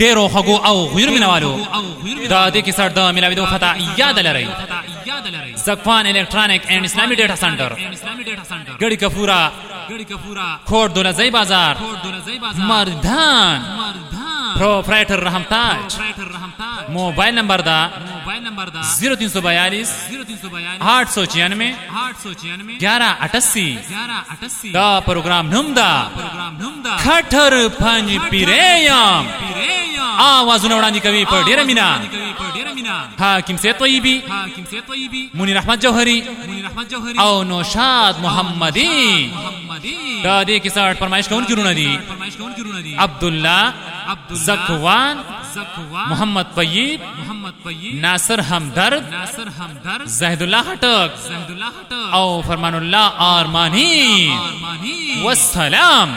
ډیرو خغو او غیر منوالو دا د کی سر د ملاوی دو خطا یاد لري زکوان الیکټرانیک اینڈ اسلامی ډیټا سنټر. ګړی کفورا کھوڑ دولا زئی بازار. Mardan. Proprietor Rahm Taj. Mobile number دا زیرو تین سو بیالیس. آٹھ سو چیانوے گیارہ اٹھاسی. دا پروگرام نم دا. کھٹر پنج پیریم آواز وړاندې کوي په ډیره مینا حاکم سید طیبی منیر احمد جوهری او نوشاد محمدی دا دې کې ساړ فرمایش کوون کیرونه دي عبد الله زکوان محمد طیب ناصر ہمدرد زہد اللہ ہٹک او فرمان اللہ آرمانی والسلام